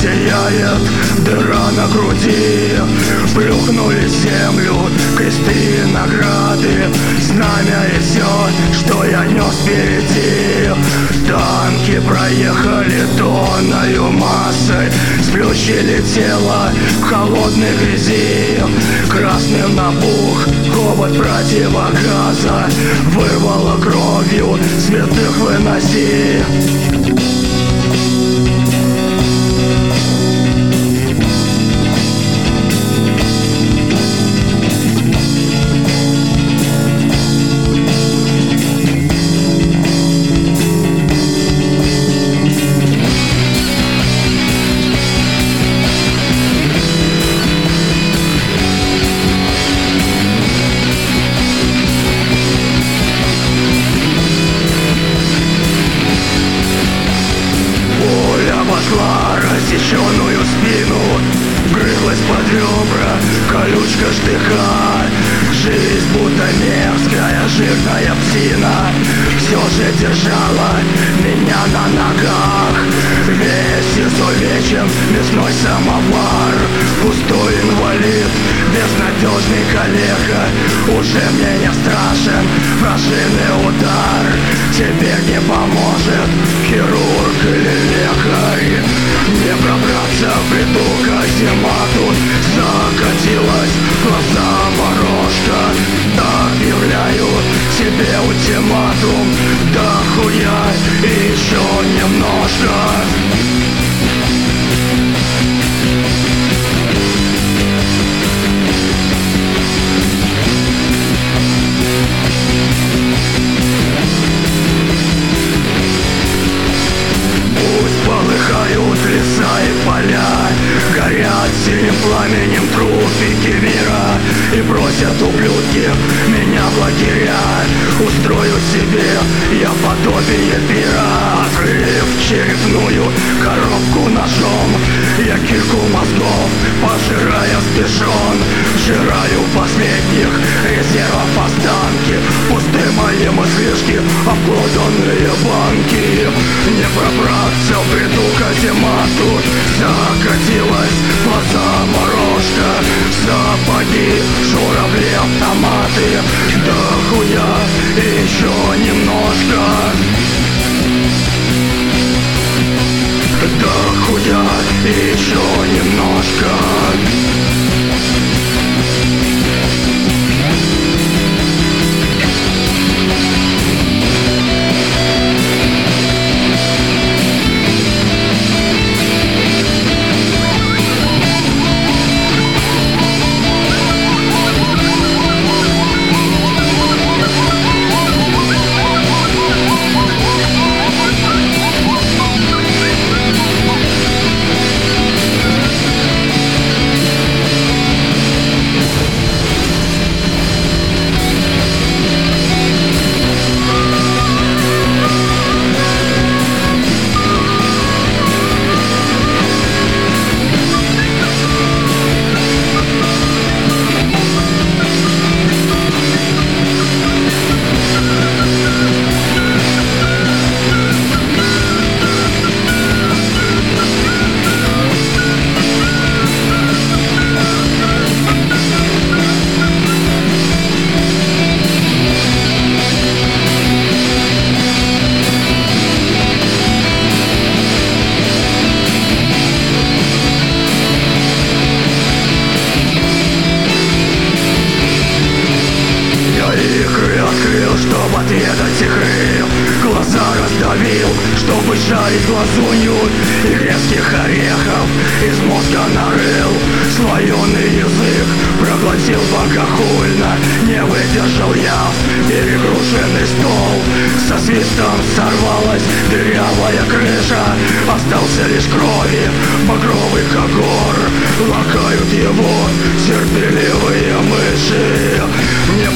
зияет дыра на груди. Плюхнули землю, кресты и награды. Знамя и все, что я нес впереди. Танки проехали тонною массы Сплющили тело в холодной грязи. Красным набух хобот противогаза. Вырвало кровью святых выноси. Обошла рассеченную спину. Грызлась под ребра колючка штыка. Жизнь будто мерзкая жирная псина. Все же держала меня на ногах. Весь изувечен мясной самовар. Пустой инвалид, безнадежный коллега. Уже мне не страшен вражинный удар. Теперь не поможет хирург или лекарь. Не пробраться в бреду каземату Закатилась в глаза морожка Объявляю тебе ультиматум Да хуя и еще немножко лагеря. Устрою себе я подобие пира. Открыв черепную коробку ножом. Я кирку мозгов, пожирая спешон. Вжираю последних резервов останки. Пусты мои мыслишки, обглоданные банки. Не пробраться в бреду каземату Закатилась в глаза морожка Сапоги, журавли, автоматы. Да хуя еще немножко. Да хуя еще немножко жарить глазунью И резких орехов из мозга нарыл. Слоеный язык проглотил богохульно. Не выдержал я. Перегруженный стол. Со свистом сорвалась дырявая крыша. Остался лишь крови багровый когор. Лакают его терпеливые мыши. Не